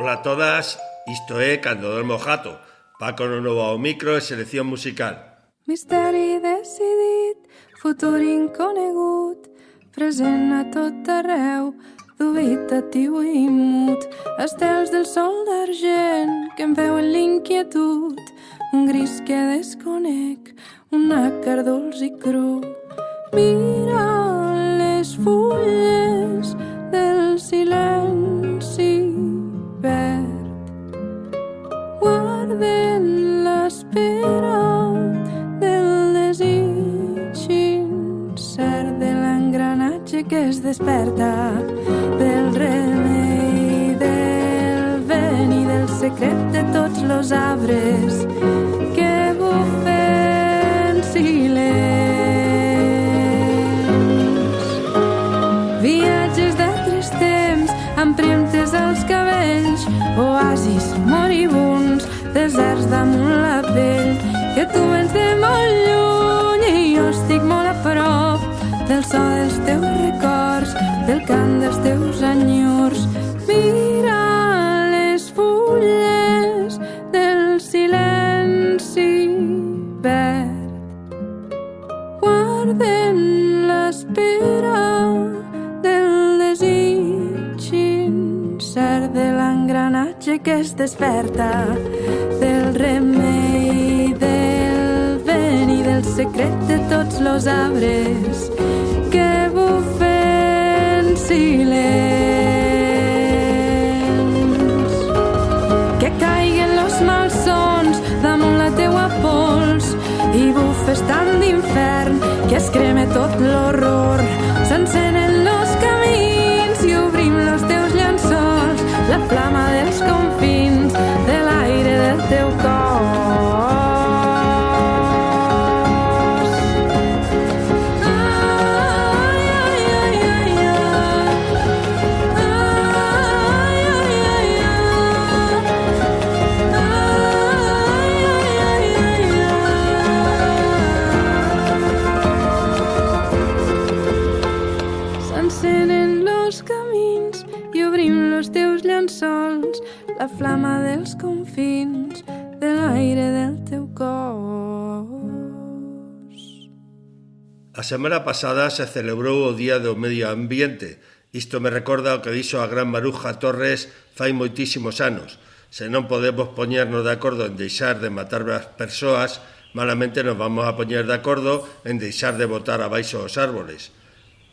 Ola a todas, isto é Cando Dormo Jato, Paco no novo ao micro e selección musical. Misteri decidit, futur inconegut, present a tot arreu, dubitatiu i mut, estels del sol d'argent que em veuen l'inquietud, un gris que desconec, un àcar dolç i cru. Mira les fulles que es desperta del remei del vent i del secret de tots los arbres que bufen silents. Viatges d'altres temps, empremtes als cabells, oasis moribuns, deserts damunt la pell, que tu vens de molt lluny del so dels teus records, del cant dels teus enyors. Mira les fulles del silenci verd. Guarden l'espera del desig incert de l'engranatge que es desperta del remei del vent i del secret de tots los arbres silents. Que caiguen los malsons damunt la teua pols i bufes tant d'infern que es creme tot l'horror. S'encenen los camins i obrim los teus llençols, la flama dels confins semana pasada se celebrou o Día do Medio Ambiente. Isto me recorda o que dixo a gran Maruja Torres fai moitísimos anos. Se non podemos poñernos de acordo en deixar de matar as persoas, malamente nos vamos a poñer de acordo en deixar de botar abaixo os árboles.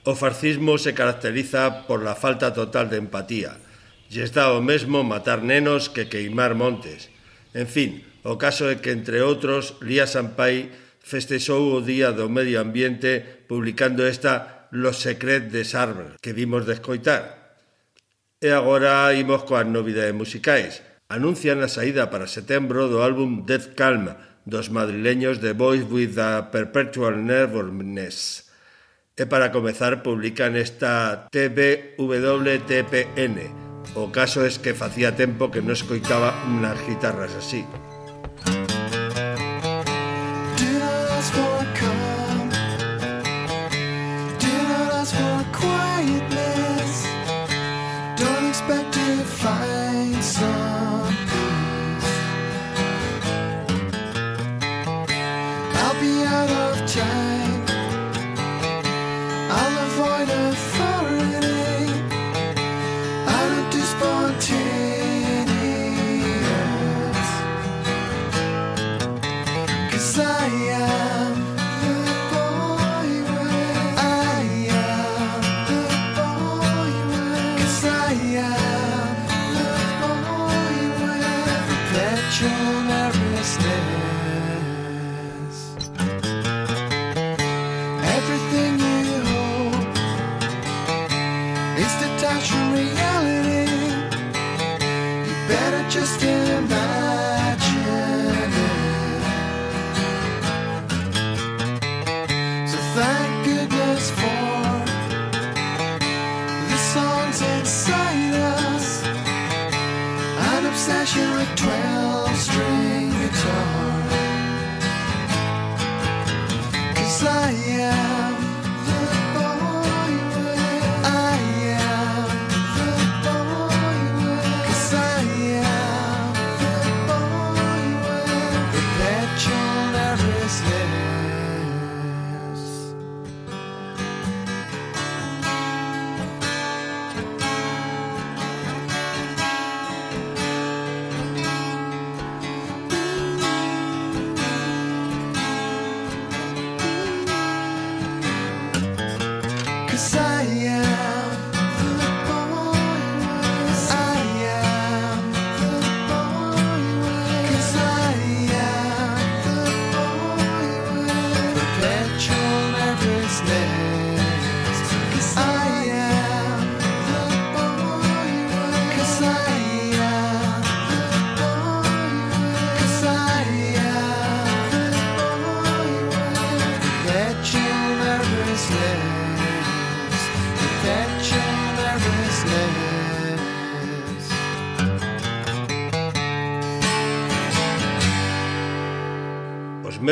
O fascismo se caracteriza por la falta total de empatía. Lles está o mesmo matar nenos que queimar montes. En fin, o caso é que, entre outros, Lía Sampaio festexou o Día do Medio Ambiente publicando esta Los Secrets de Sarbre, que vimos de escoitar. E agora imos coas novidades musicais. Anuncian a saída para setembro do álbum Death Calm, dos madrileños de Boys with a Perpetual Nervousness. E para comezar publican esta TBWTPN. O caso es que facía tempo que non escoitaba unhas guitarras así.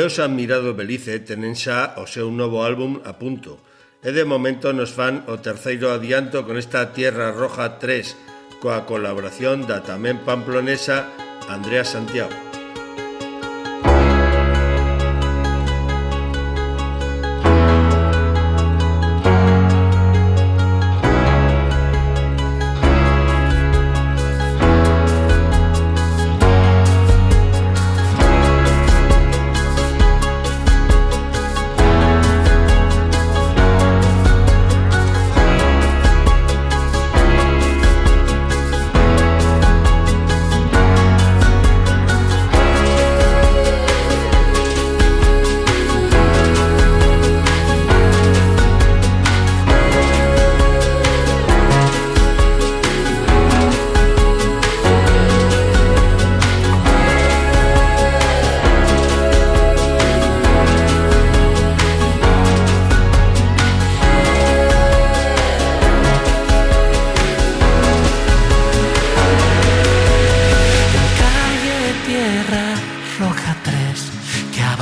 Meus admirados Belice tenen xa o seu novo álbum a punto e de momento nos fan o terceiro adianto con esta Tierra Roja 3 coa colaboración da tamén pamplonesa Andrea Santiago.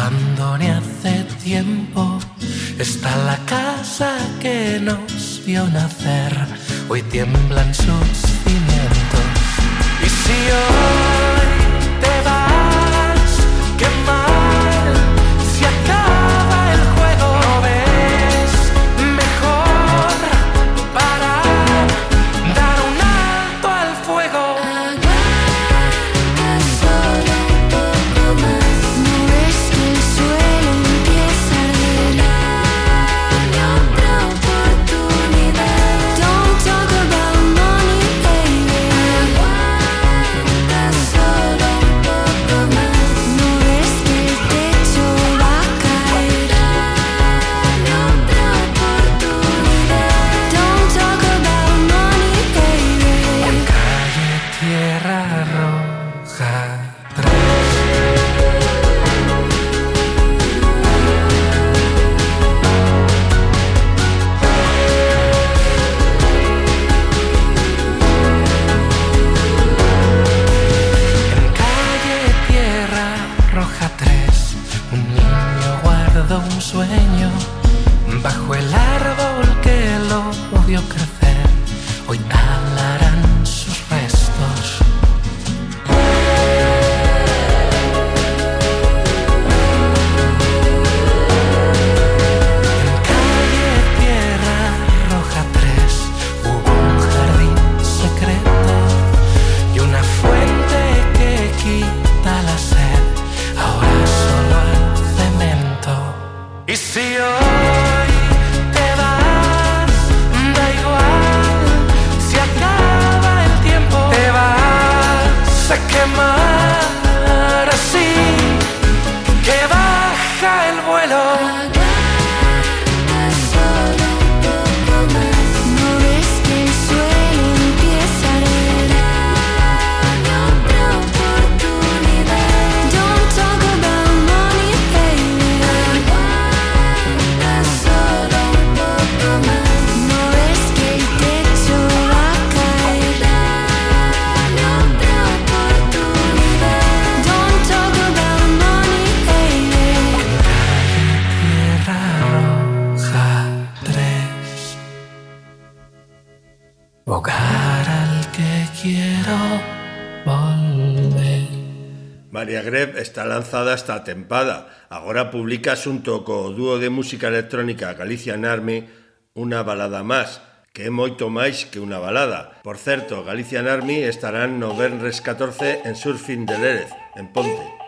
abandoné hace tiempo. Está la casa que nos vio nacer, hoy tiemblan sus cimientos. Y si yo tempada. Agora publica xunto co dúo de música electrónica Galicia Army unha balada máis, que é moito máis que unha balada. Por certo, Galicia Army estarán no Benres 14 en Surfing de Lérez, en Ponte.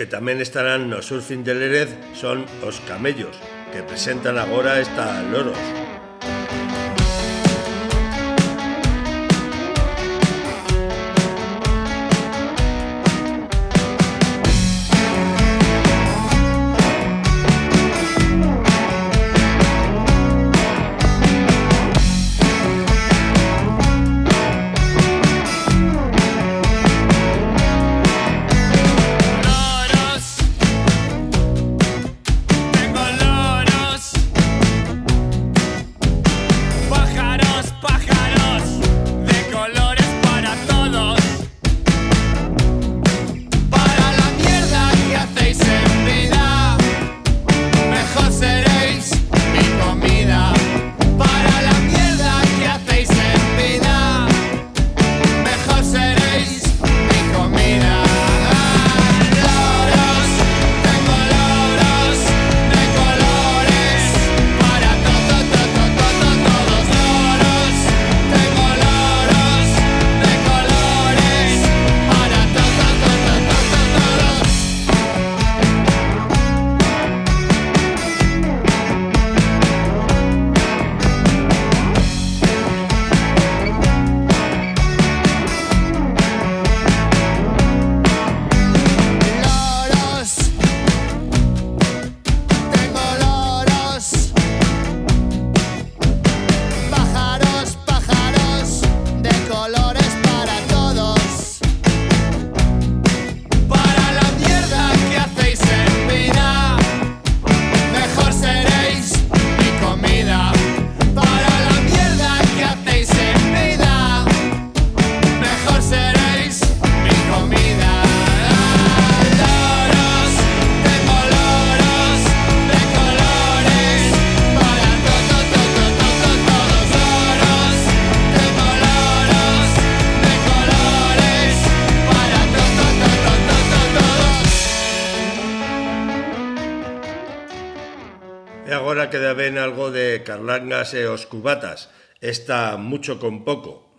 que tamén estarán no Surfing de Lerez son os camellos, que presentan agora esta Loros. fraseos cubatas, está mucho con poco.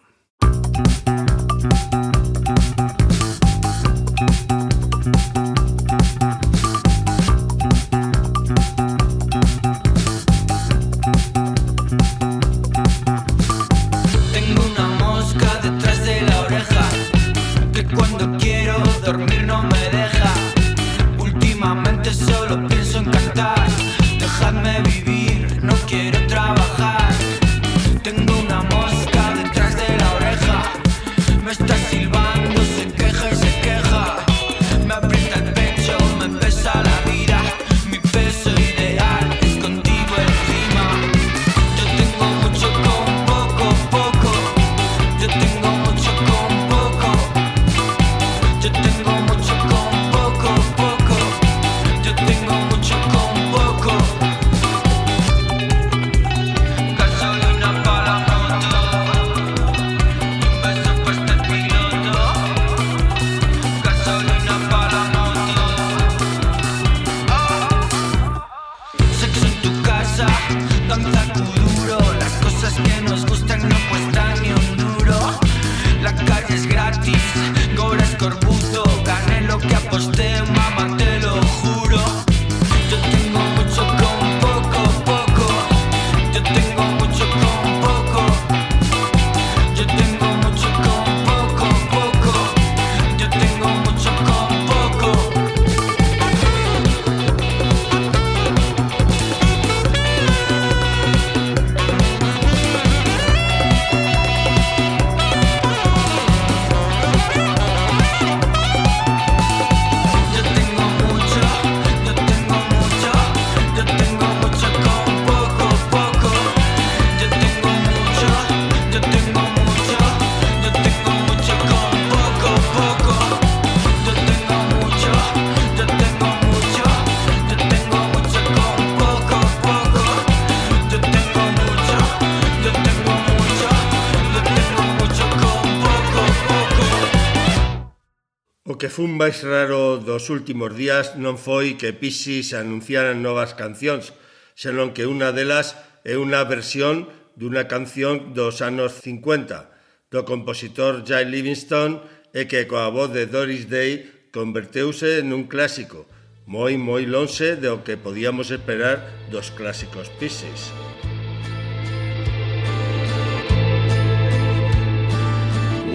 Un máis raro dos últimos días non foi que Pixies anunciaran novas cancións, senón que unha delas é unha versión dunha canción dos anos 50 do compositor Jay Livingston e que coa voz de Doris Day converteuse nun clásico, moi moi lonxe do que podíamos esperar dos clásicos Pixies.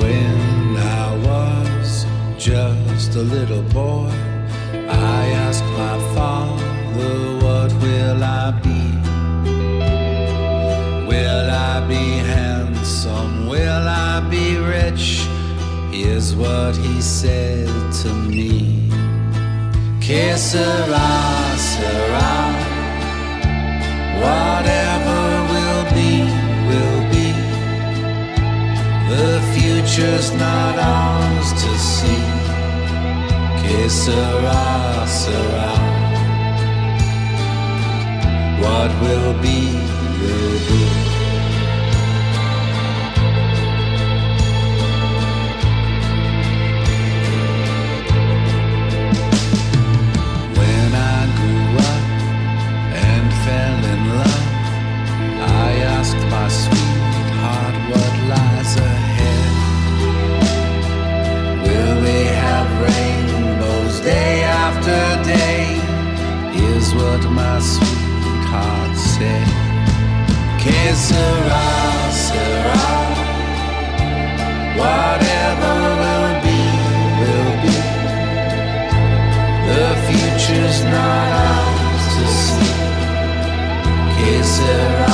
When I was just a little boy, I asked my father, What will I be? Will I be handsome? Will I be rich? Is what he said to me. Que sera, sera. Whatever will be, will be. The future's not ours to see is Sarah, Sarah. What will be the Que sera, sera. Whatever will be, will be. The future's not ours to see. Que sera,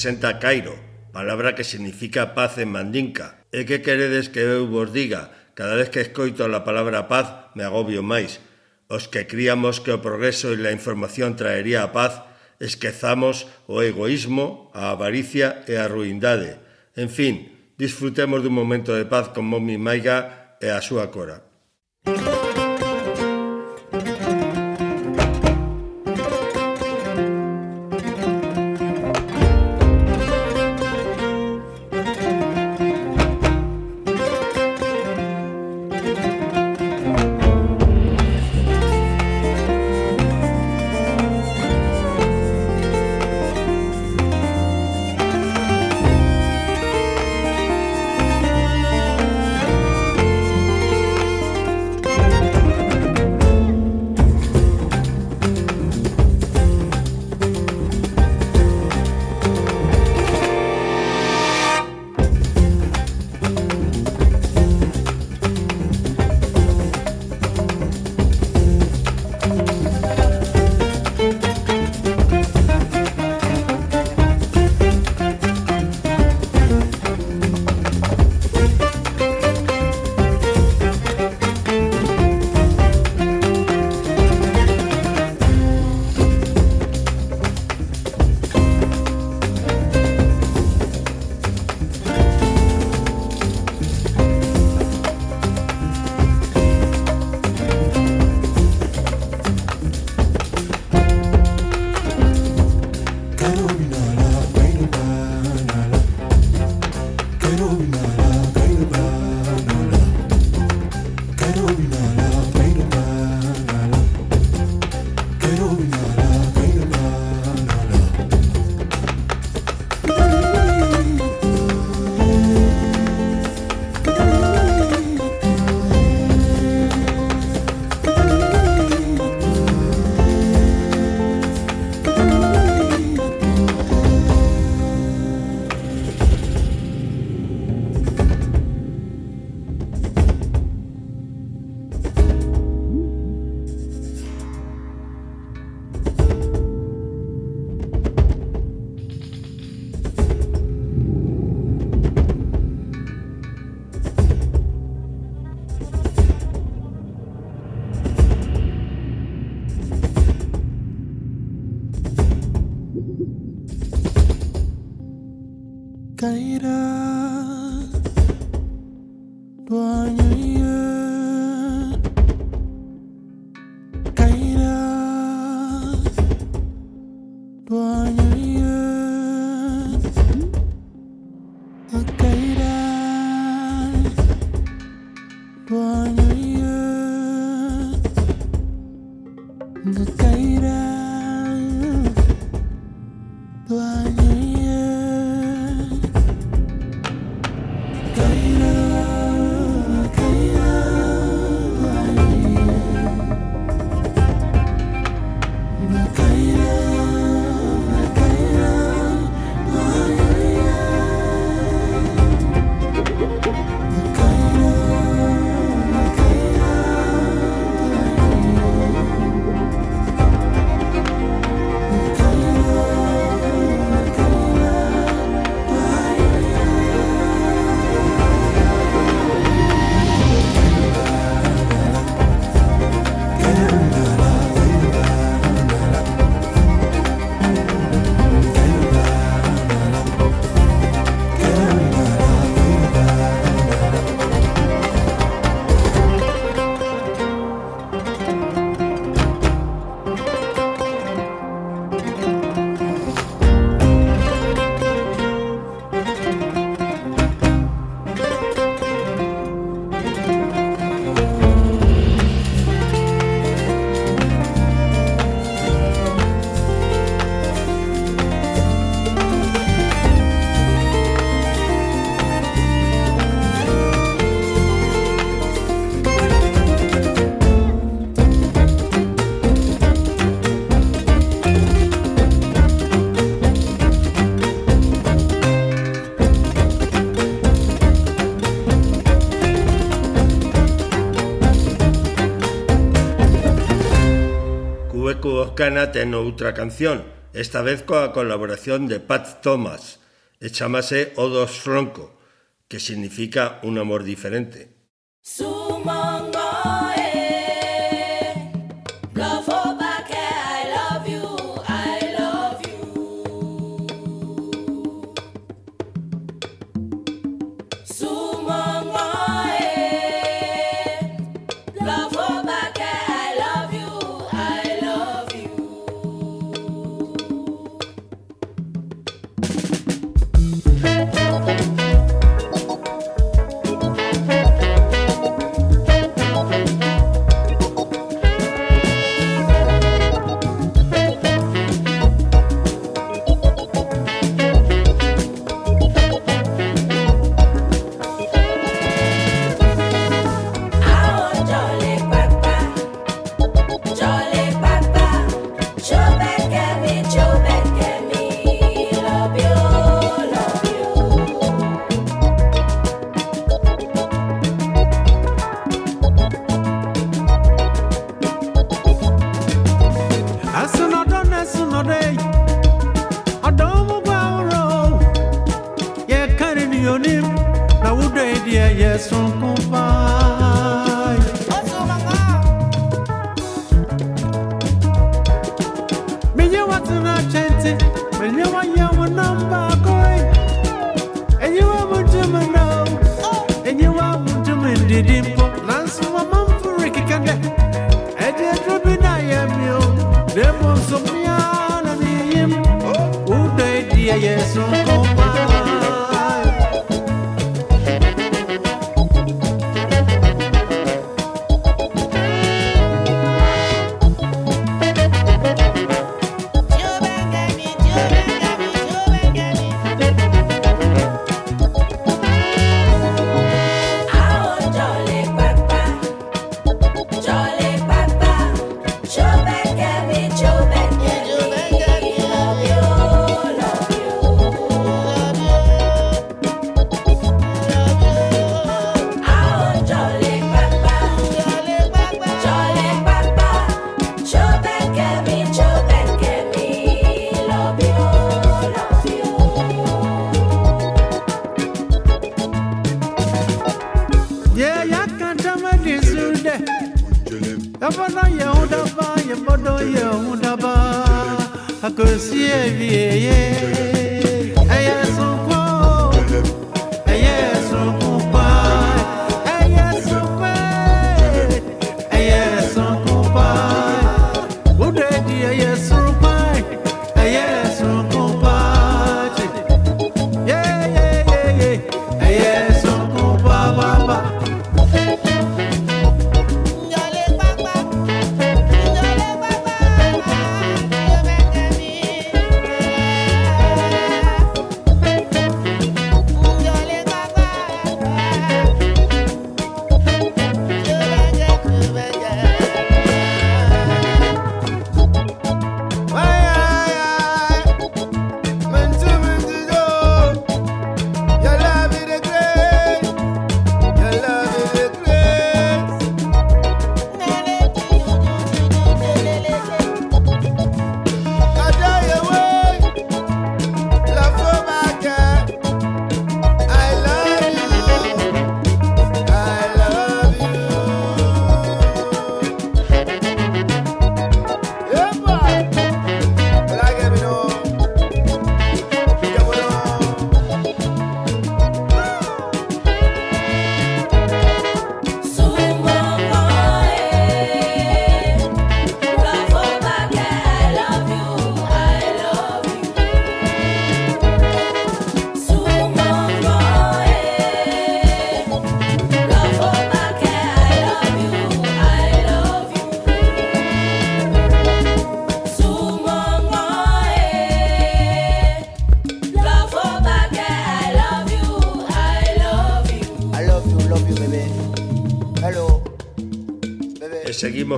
representa Cairo, palabra que significa paz en mandinca. E que queredes que eu vos diga? Cada vez que escoito a palabra paz me agobio máis. Os que críamos que o progreso e a información traería a paz, esquezamos o egoísmo, a avaricia e a ruindade. En fin, disfrutemos dun momento de paz con Momi Maiga e a súa cora. Música Okay. Hueco Oscana ten outra canción, esta vez coa colaboración de Pat Thomas, e chamase Odos Fronco, que significa un amor diferente.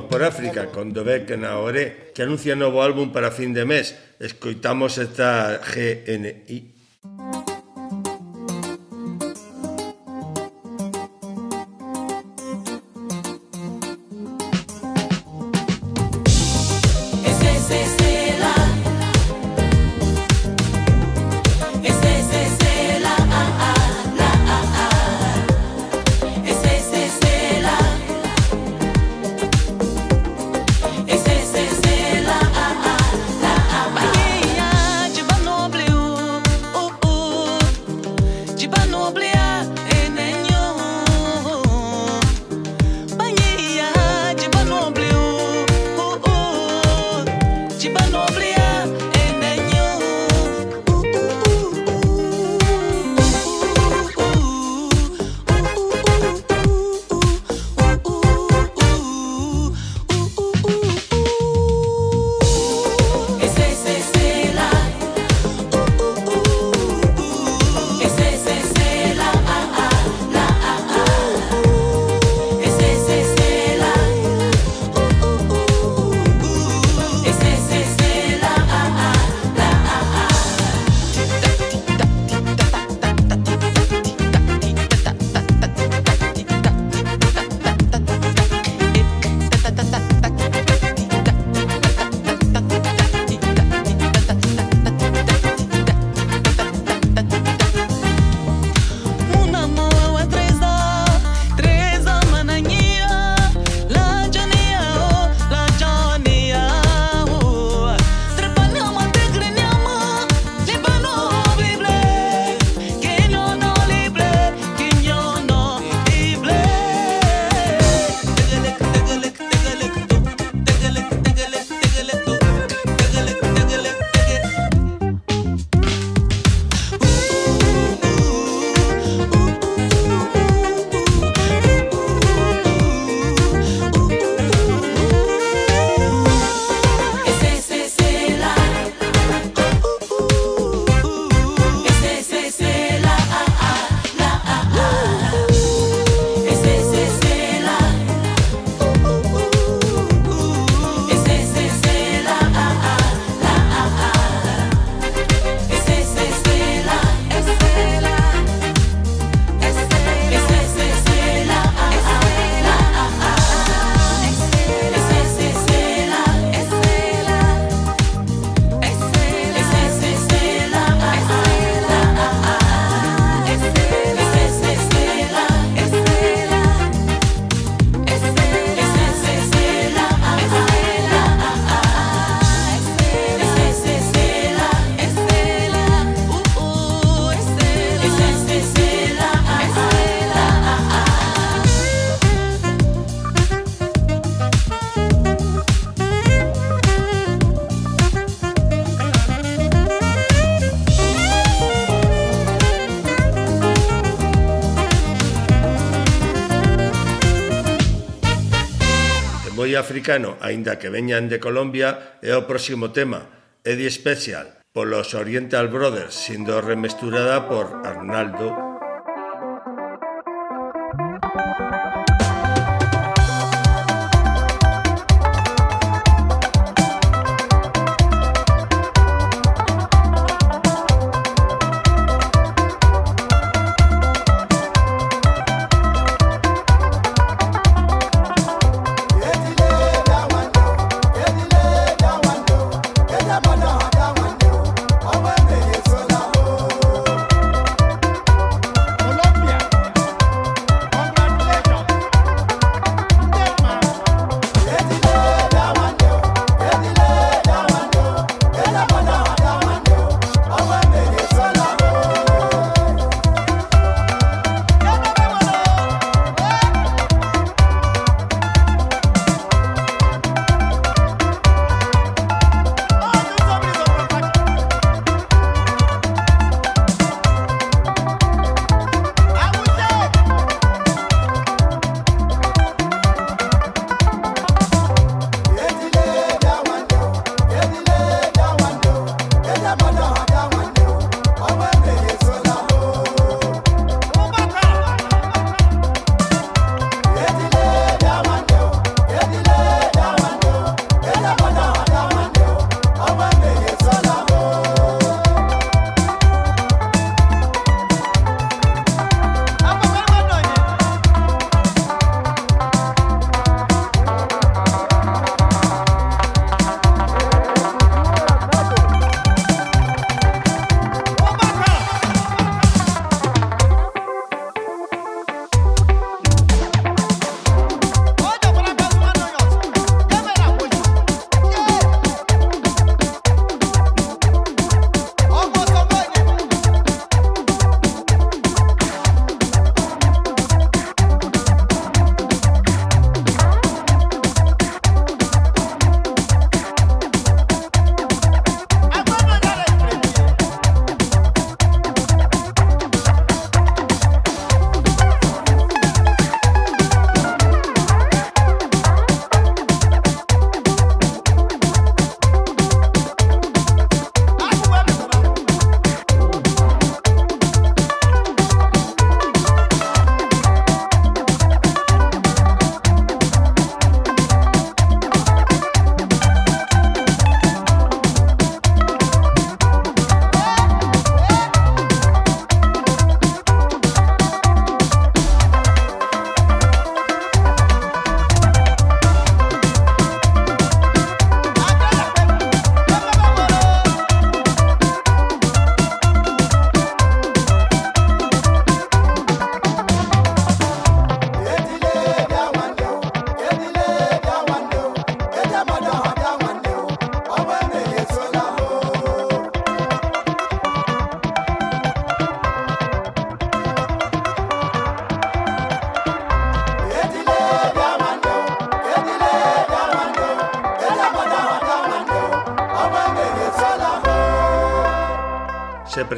Por África con Dovek Naoré, que anuncia novo álbum para fin de mes. Escoitamos esta GNI. africano, aínda que veñan de Colombia, é o próximo tema, Eddie Special, polos Oriental Brothers, sendo remesturada por Arnaldo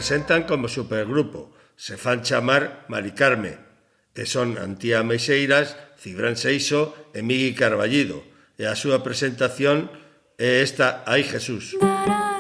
presentan como supergrupo, se fan chamar Maricarme, e son Antía Meixeiras, Cibran Seixo e Migui Carballido, e a súa presentación é esta Ai Jesús. Tarán.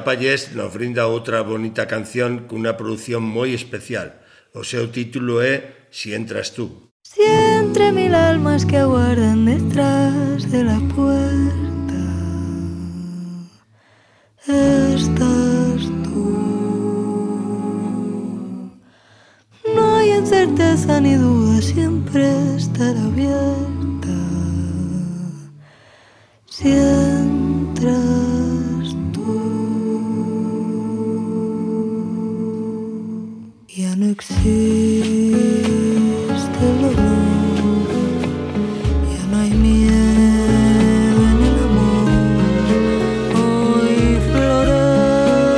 Pallés nos brinda outra bonita canción cunha produción moi especial. O seu título é Si entras tú. Si entre mil almas que aguardan detrás de la puerta estás tú. No hay incerteza ni duda, siempre estará abierta. Si entras existe el dolor, ya no hay miedo en el amor. Hoy florece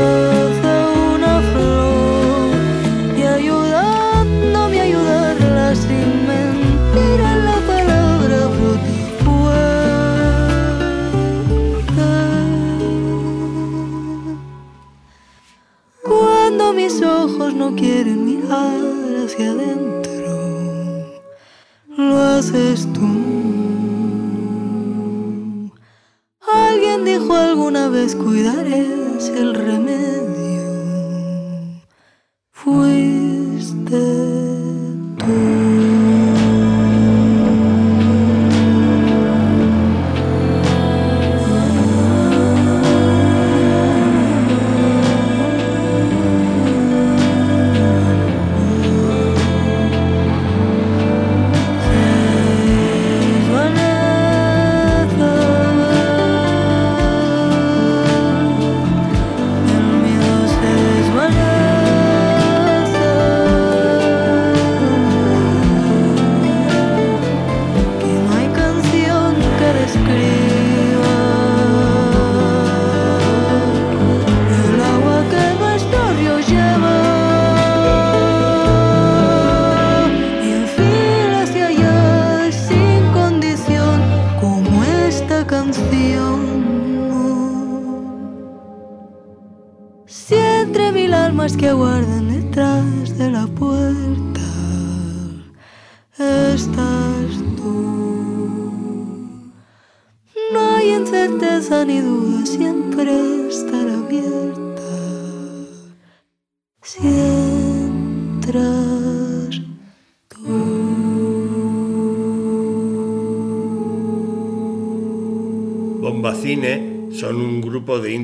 una flor y ayudándome a ayudarla sin mentir en la palabra brota fuerte. Cuando mis ojos no quieren hacia adentro, lo haces tú. Alguien dijo alguna vez cuidaré el remedio.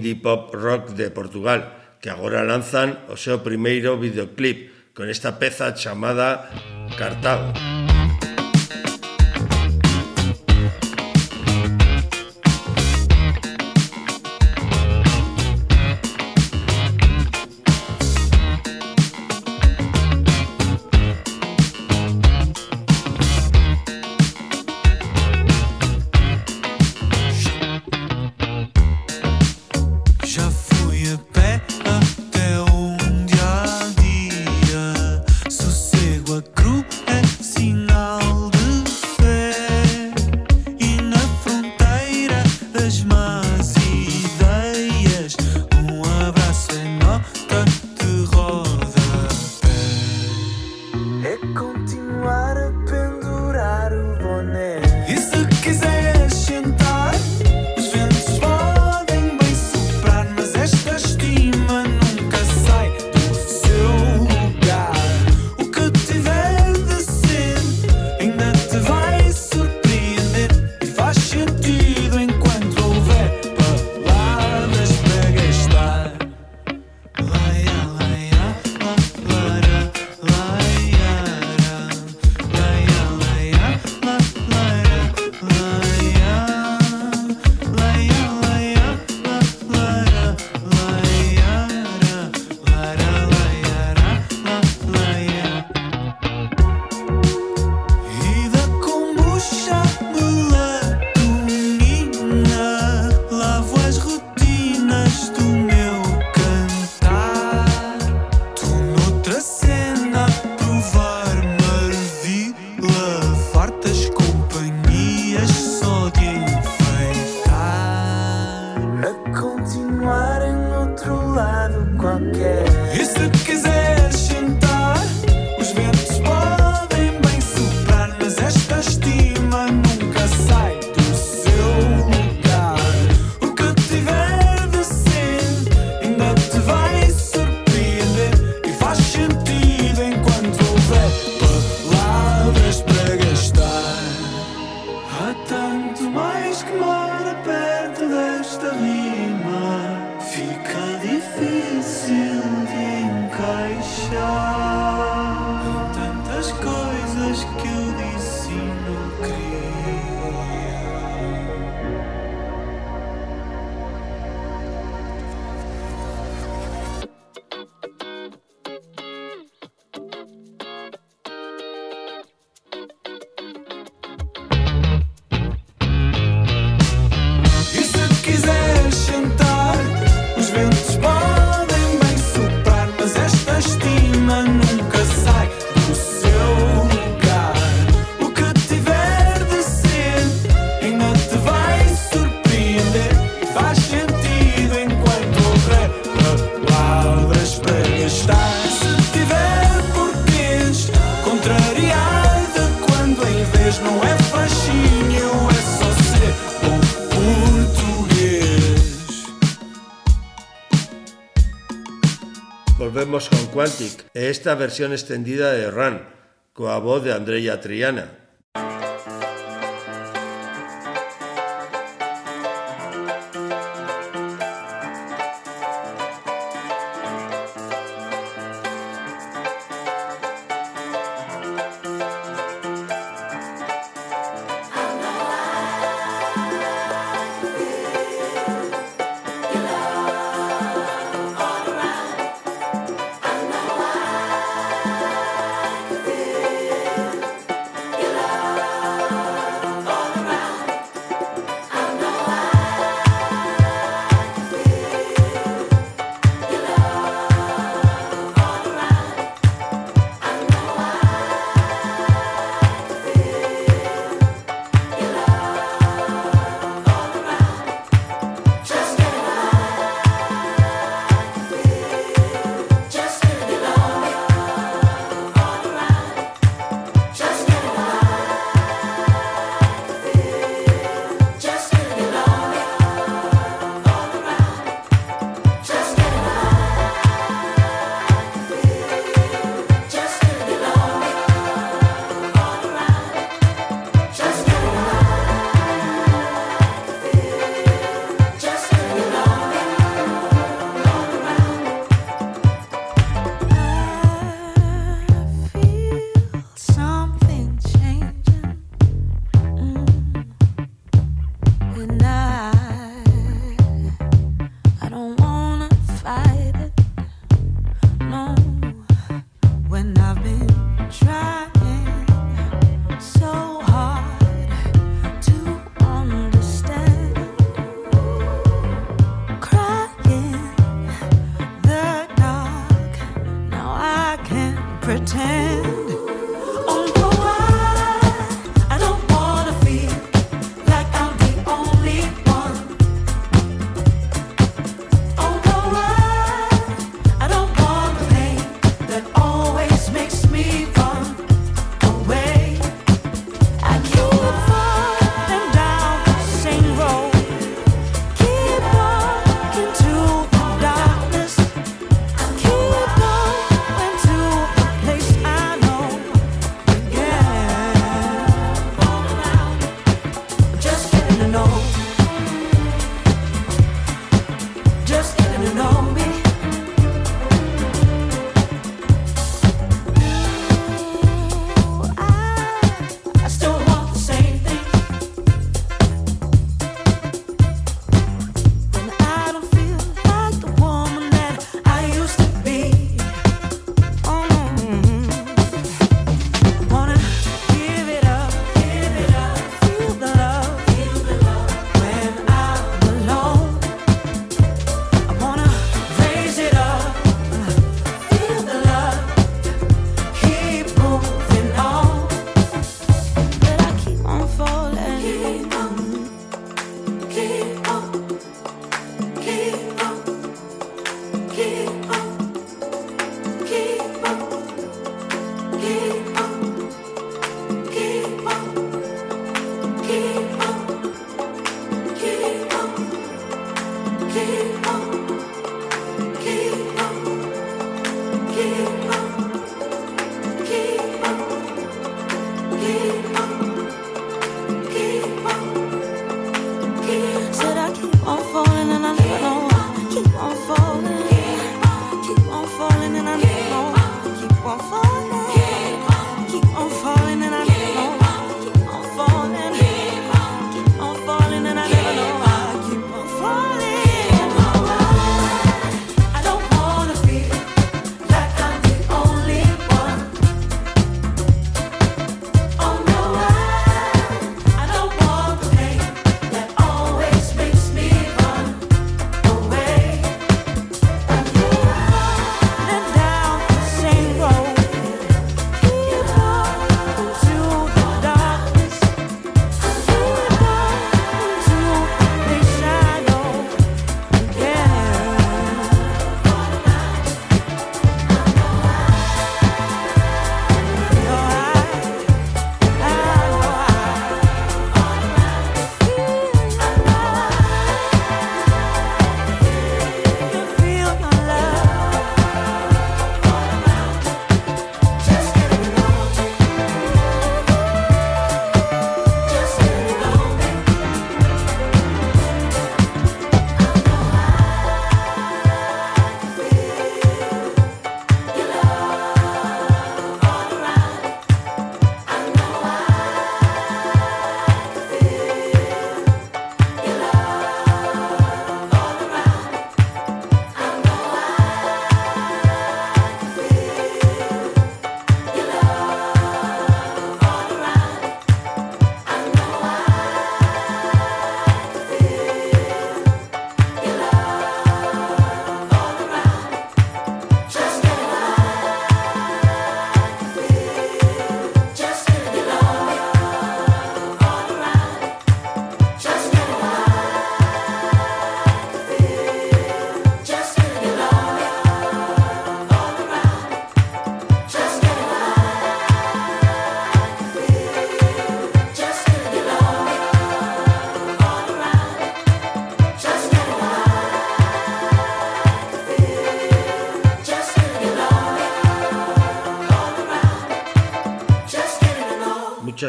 indie pop rock de Portugal, que agora lanzan o seu primeiro videoclip con esta peza chamada Cartago. Cartago. E esta versión extendida de Run, coa voz de Andrea Triana.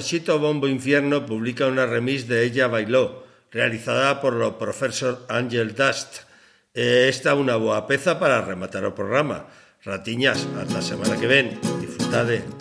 Sachito Bombo Infierno publica una remix de Ella Bailó, realizada por los profesor Angel Dust. Eh, esta una boa peza para rematar el programa. Ratiñas, hasta a semana que ven. Disfrutade.